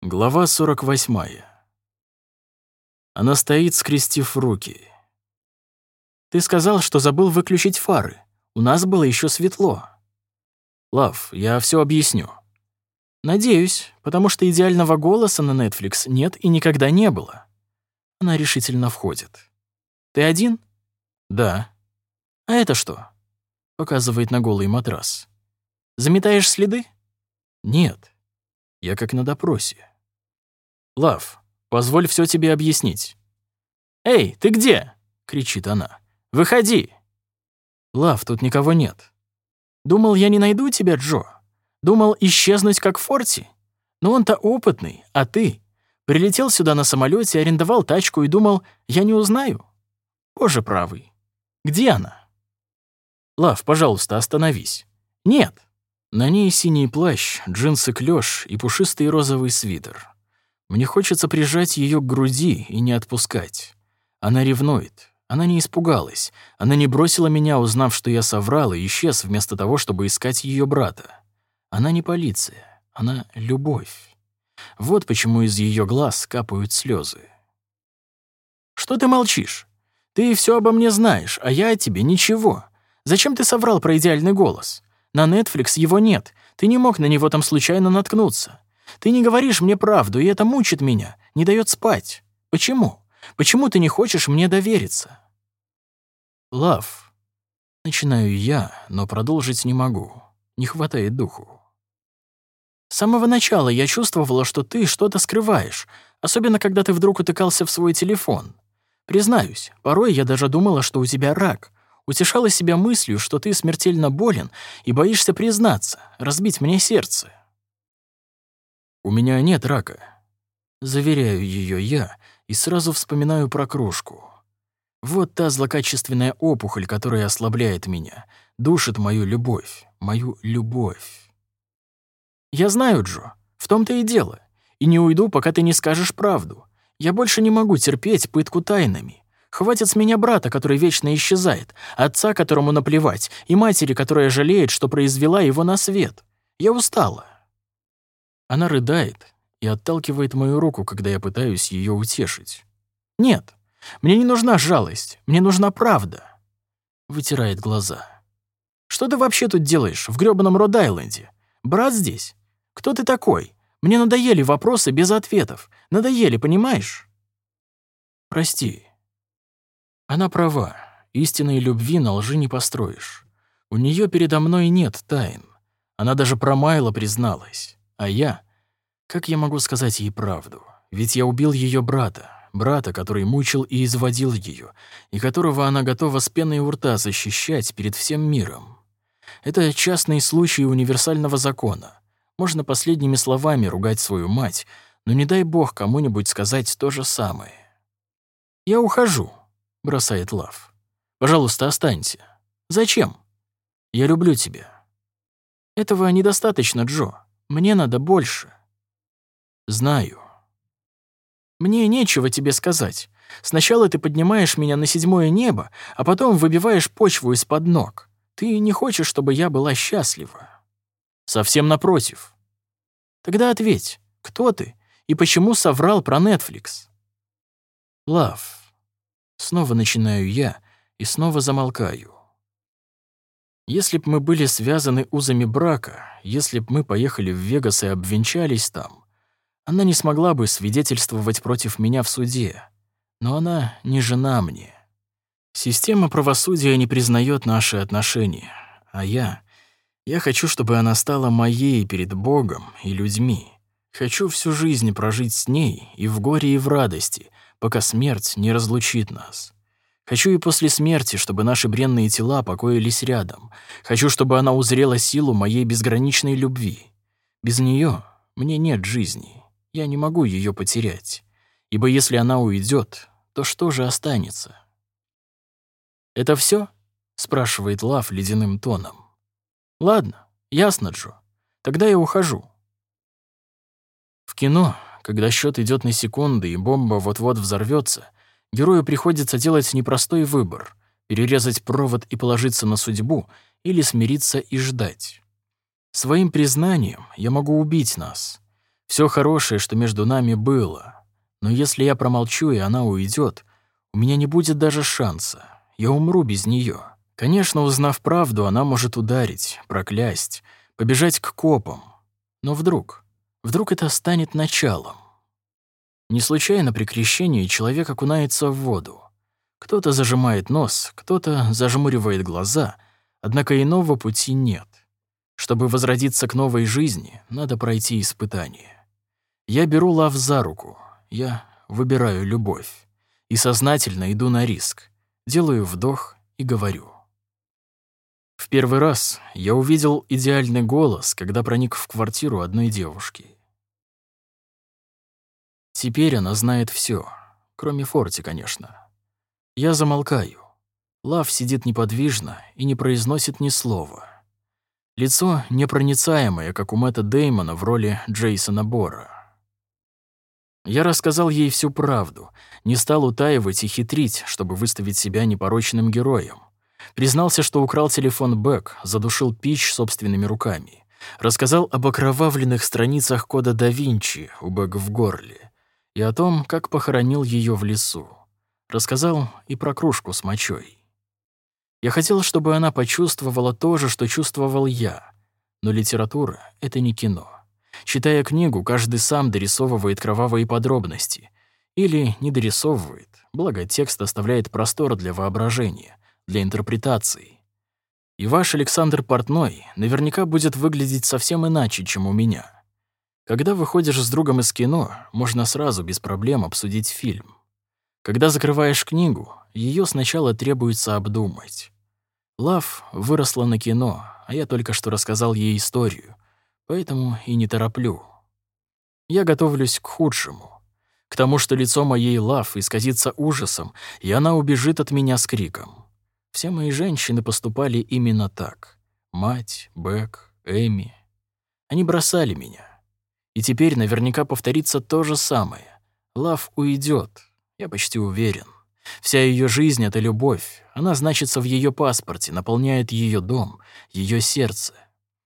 Глава 48. Она стоит, скрестив руки. «Ты сказал, что забыл выключить фары. У нас было еще светло». «Лав, я все объясню». «Надеюсь, потому что идеального голоса на Netflix нет и никогда не было». Она решительно входит. «Ты один?» «Да». «А это что?» Показывает на голый матрас. «Заметаешь следы?» «Нет». Я как на допросе. «Лав, позволь все тебе объяснить». «Эй, ты где?» — кричит она. «Выходи!» «Лав, тут никого нет». «Думал, я не найду тебя, Джо? Думал исчезнуть, как в форте? Но он-то опытный, а ты? Прилетел сюда на самолете, арендовал тачку и думал, я не узнаю? Боже правый. Где она?» «Лав, пожалуйста, остановись». «Нет». На ней синий плащ, джинсы клёш и пушистый розовый свитер. Мне хочется прижать ее к груди и не отпускать. Она ревнует. Она не испугалась. Она не бросила меня, узнав, что я соврал и исчез вместо того, чтобы искать ее брата. Она не полиция. Она любовь. Вот почему из ее глаз капают слезы. «Что ты молчишь? Ты все обо мне знаешь, а я о тебе ничего. Зачем ты соврал про идеальный голос? На Netflix его нет. Ты не мог на него там случайно наткнуться. Ты не говоришь мне правду, и это мучит меня, не дает спать. Почему? Почему ты не хочешь мне довериться? Лав. Начинаю я, но продолжить не могу. Не хватает духу. С самого начала я чувствовала, что ты что-то скрываешь, особенно когда ты вдруг утыкался в свой телефон. Признаюсь, порой я даже думала, что у тебя рак. Утешала себя мыслью, что ты смертельно болен и боишься признаться, разбить мне сердце. «У меня нет рака». Заверяю ее я и сразу вспоминаю про кружку. Вот та злокачественная опухоль, которая ослабляет меня, душит мою любовь, мою любовь. «Я знаю, Джо, в том-то и дело. И не уйду, пока ты не скажешь правду. Я больше не могу терпеть пытку тайнами. Хватит с меня брата, который вечно исчезает, отца, которому наплевать, и матери, которая жалеет, что произвела его на свет. Я устала. Она рыдает и отталкивает мою руку, когда я пытаюсь ее утешить. «Нет, мне не нужна жалость, мне нужна правда». Вытирает глаза. «Что ты вообще тут делаешь в грёбаном Род-Айленде? Брат здесь? Кто ты такой? Мне надоели вопросы без ответов. Надоели, понимаешь?» «Прости». Она права. Истинной любви на лжи не построишь. У нее передо мной нет тайн. Она даже про Майла призналась. А я? Как я могу сказать ей правду? Ведь я убил ее брата, брата, который мучил и изводил ее, и которого она готова с пеной у рта защищать перед всем миром. Это частный случай универсального закона. Можно последними словами ругать свою мать, но не дай бог кому-нибудь сказать то же самое. «Я ухожу», — бросает Лав. «Пожалуйста, останься». «Зачем?» «Я люблю тебя». «Этого недостаточно, Джо. Мне надо больше. Знаю. Мне нечего тебе сказать. Сначала ты поднимаешь меня на седьмое небо, а потом выбиваешь почву из-под ног. Ты не хочешь, чтобы я была счастлива. Совсем напротив. Тогда ответь, кто ты и почему соврал про Netflix? Лав. Снова начинаю я и снова замолкаю. Если б мы были связаны узами брака, если б мы поехали в Вегас и обвенчались там, она не смогла бы свидетельствовать против меня в суде. Но она не жена мне. Система правосудия не признает наши отношения, а я... Я хочу, чтобы она стала моей перед Богом и людьми. Хочу всю жизнь прожить с ней и в горе, и в радости, пока смерть не разлучит нас. Хочу и после смерти, чтобы наши бренные тела покоились рядом. Хочу, чтобы она узрела силу моей безграничной любви. Без нее мне нет жизни. Я не могу ее потерять. Ибо если она уйдет, то что же останется? «Это все? спрашивает Лав ледяным тоном. «Ладно, ясно, Джо. Тогда я ухожу». В кино, когда счет идет на секунды и бомба вот-вот взорвется, герою приходится делать непростой выбор — перерезать провод и положиться на судьбу или смириться и ждать. Своим признанием я могу убить нас. Все хорошее, что между нами было. Но если я промолчу, и она уйдет, у меня не будет даже шанса. Я умру без нее. Конечно, узнав правду, она может ударить, проклясть, побежать к копам. Но вдруг, вдруг это станет началом. Не случайно при крещении человек окунается в воду. Кто-то зажимает нос, кто-то зажмуривает глаза, однако иного пути нет. Чтобы возродиться к новой жизни, надо пройти испытание. Я беру лав за руку, я выбираю любовь и сознательно иду на риск, делаю вдох и говорю. В первый раз я увидел идеальный голос, когда проник в квартиру одной девушки. Теперь она знает все, кроме Форти, конечно. Я замолкаю. Лав сидит неподвижно и не произносит ни слова. Лицо непроницаемое, как у Мэтта Деймона в роли Джейсона Бора. Я рассказал ей всю правду, не стал утаивать и хитрить, чтобы выставить себя непорочным героем. Признался, что украл телефон Бэк, задушил Пич собственными руками. Рассказал об окровавленных страницах кода да Винчи у Бэк в горле и о том, как похоронил ее в лесу. Рассказал и про кружку с мочой. Я хотел, чтобы она почувствовала то же, что чувствовал я. Но литература — это не кино. Читая книгу, каждый сам дорисовывает кровавые подробности. Или не дорисовывает, благо текст оставляет простор для воображения для интерпретации. И ваш Александр Портной наверняка будет выглядеть совсем иначе, чем у меня. Когда выходишь с другом из кино, можно сразу без проблем обсудить фильм. Когда закрываешь книгу, ее сначала требуется обдумать. Лав выросла на кино, а я только что рассказал ей историю, поэтому и не тороплю. Я готовлюсь к худшему, к тому, что лицо моей Лав исказится ужасом, и она убежит от меня с криком. Все мои женщины поступали именно так. Мать, Бэк, Эми. Они бросали меня. И теперь наверняка повторится то же самое. Лав уйдет, я почти уверен. Вся ее жизнь — это любовь. Она значится в ее паспорте, наполняет ее дом, ее сердце.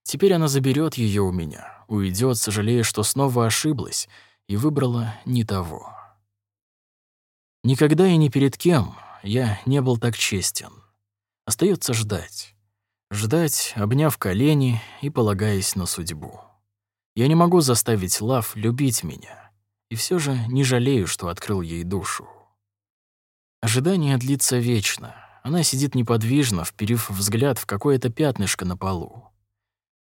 Теперь она заберет ее у меня, уйдет, сожалея, что снова ошиблась и выбрала не того. Никогда и ни перед кем я не был так честен. Остается ждать. Ждать, обняв колени и полагаясь на судьбу. Я не могу заставить Лав любить меня, и все же не жалею, что открыл ей душу. Ожидание длится вечно. Она сидит неподвижно, вперив взгляд в какое-то пятнышко на полу.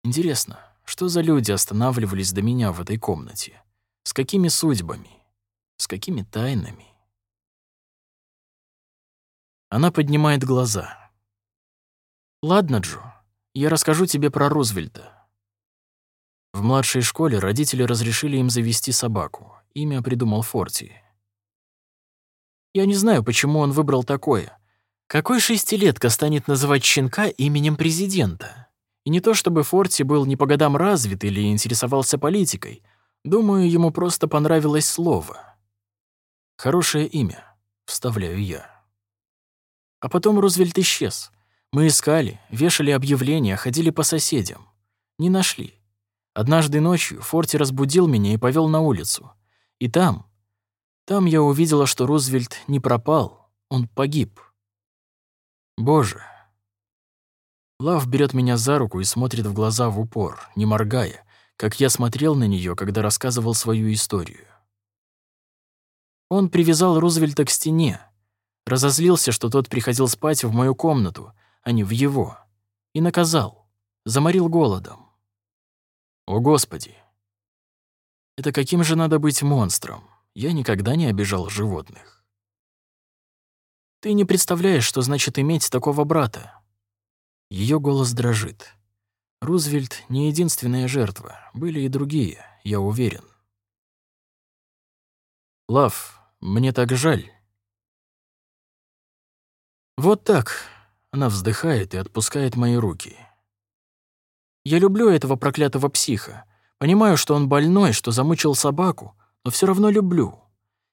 Интересно, что за люди останавливались до меня в этой комнате? С какими судьбами? С какими тайнами? Она поднимает глаза. «Ладно, Джо, я расскажу тебе про Рузвельта». В младшей школе родители разрешили им завести собаку. Имя придумал Форти. Я не знаю, почему он выбрал такое. Какой шестилетка станет называть щенка именем президента? И не то чтобы Форти был не по годам развит или интересовался политикой. Думаю, ему просто понравилось слово. Хорошее имя, вставляю я. А потом Рузвельт исчез. Мы искали, вешали объявления, ходили по соседям. Не нашли. Однажды ночью Форти разбудил меня и повел на улицу. И там, там я увидела, что Рузвельт не пропал, он погиб. Боже. Лав берет меня за руку и смотрит в глаза в упор, не моргая, как я смотрел на нее, когда рассказывал свою историю. Он привязал Рузвельта к стене, разозлился, что тот приходил спать в мою комнату, а не в его, и наказал, заморил голодом. О, Господи! Это каким же надо быть монстром? Я никогда не обижал животных. Ты не представляешь, что значит иметь такого брата. Ее голос дрожит. Рузвельт не единственная жертва, были и другие, я уверен. Лав, мне так жаль. Вот так, она вздыхает и отпускает мои руки. Я люблю этого проклятого психа. Понимаю, что он больной, что замучил собаку, но все равно люблю.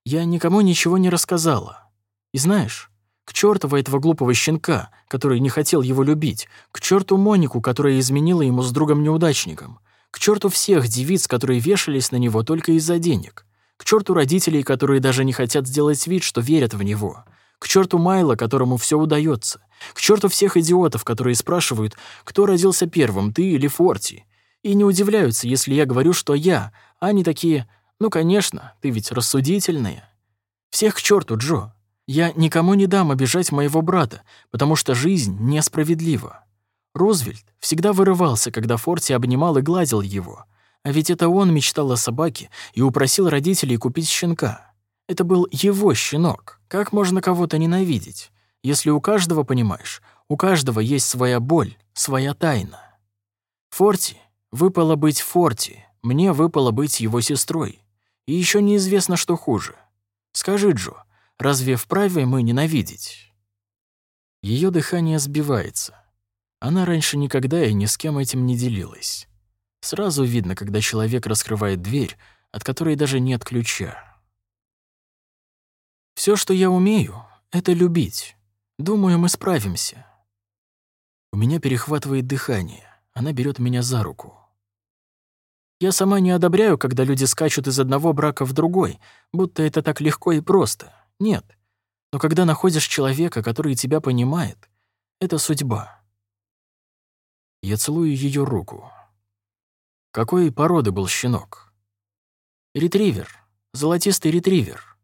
Я никому ничего не рассказала. И знаешь, к чертову этого глупого щенка, который не хотел его любить, к черту Монику, которая изменила ему с другом-неудачником, К черту всех девиц, которые вешались на него только из-за денег. К черту родителей, которые даже не хотят сделать вид, что верят в него. К черту Майла, которому все удается. К черту всех идиотов, которые спрашивают, кто родился первым, ты или Форти. И не удивляются, если я говорю, что я, а они такие, ну, конечно, ты ведь рассудительная. Всех к черту, Джо. Я никому не дам обижать моего брата, потому что жизнь несправедлива. Рузвельт всегда вырывался, когда Форти обнимал и гладил его. А ведь это он мечтал о собаке и упросил родителей купить щенка. Это был его щенок. Как можно кого-то ненавидеть? Если у каждого, понимаешь, у каждого есть своя боль, своя тайна. Форти выпало быть Форти, мне выпало быть его сестрой. И еще неизвестно, что хуже. Скажи, Джо, разве вправе мы ненавидеть? Ее дыхание сбивается. Она раньше никогда и ни с кем этим не делилась. Сразу видно, когда человек раскрывает дверь, от которой даже нет ключа. Все, что я умею, — это любить. Думаю, мы справимся. У меня перехватывает дыхание. Она берет меня за руку. Я сама не одобряю, когда люди скачут из одного брака в другой, будто это так легко и просто. Нет. Но когда находишь человека, который тебя понимает, это судьба. Я целую ее руку. Какой породы был щенок? Ретривер. Золотистый ретривер.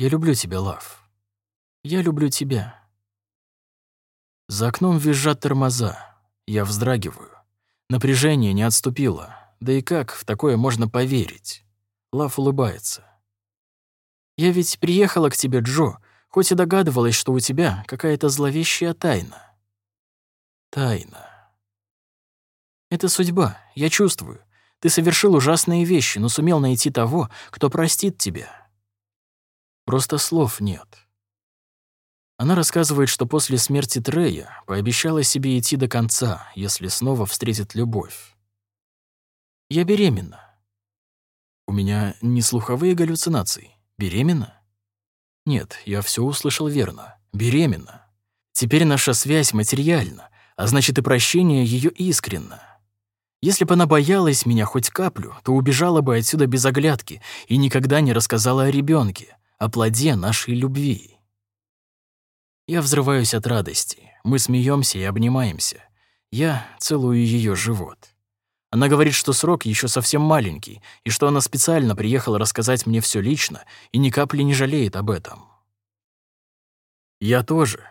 Я люблю тебя, Лав. Я люблю тебя. За окном визжат тормоза. Я вздрагиваю. Напряжение не отступило. Да и как в такое можно поверить? Лав улыбается. «Я ведь приехала к тебе, Джо, хоть и догадывалась, что у тебя какая-то зловещая тайна». Тайна. Это судьба, я чувствую. Ты совершил ужасные вещи, но сумел найти того, кто простит тебя. Просто слов нет. Она рассказывает, что после смерти Трея пообещала себе идти до конца, если снова встретит любовь. Я беременна. У меня не слуховые галлюцинации. Беременна? Нет, я все услышал верно. Беременна. Теперь наша связь материальна, а значит и прощение ее искренно. Если бы она боялась меня хоть каплю, то убежала бы отсюда без оглядки и никогда не рассказала о ребенке, о плоде нашей любви. Я взрываюсь от радости. Мы смеемся и обнимаемся. Я целую ее живот. Она говорит, что срок еще совсем маленький, и что она специально приехала рассказать мне все лично и ни капли не жалеет об этом. Я тоже.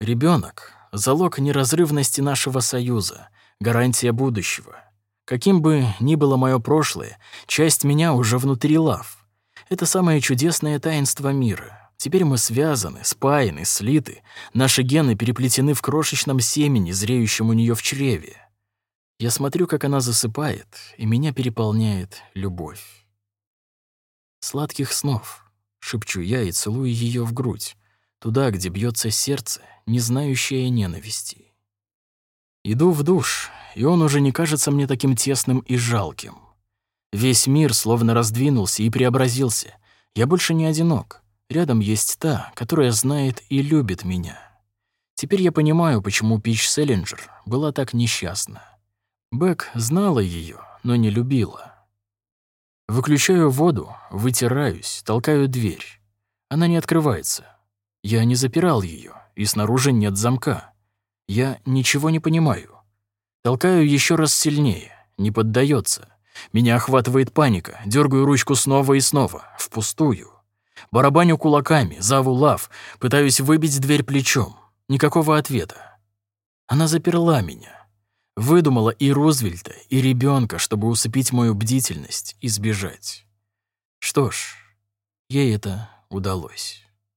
Ребенок — залог неразрывности нашего союза, гарантия будущего. Каким бы ни было мое прошлое, часть меня уже внутри лав. Это самое чудесное таинство мира. Теперь мы связаны, спаяны, слиты. Наши гены переплетены в крошечном семени, зреющем у нее в чреве. Я смотрю, как она засыпает, и меня переполняет любовь. «Сладких снов», — шепчу я и целую ее в грудь, туда, где бьется сердце, не знающее ненависти. Иду в душ, и он уже не кажется мне таким тесным и жалким. Весь мир словно раздвинулся и преобразился. Я больше не одинок. Рядом есть та, которая знает и любит меня. Теперь я понимаю, почему Пич Селлинджер была так несчастна. Бэк знала ее, но не любила. Выключаю воду, вытираюсь, толкаю дверь. Она не открывается. Я не запирал ее, и снаружи нет замка. Я ничего не понимаю. Толкаю еще раз сильнее, не поддается. Меня охватывает паника, дергаю ручку снова и снова, впустую. Барабаню кулаками, зову лав, пытаюсь выбить дверь плечом. Никакого ответа. Она заперла меня. Выдумала и Рузвельта, и ребенка, чтобы усыпить мою бдительность и сбежать. Что ж, ей это удалось.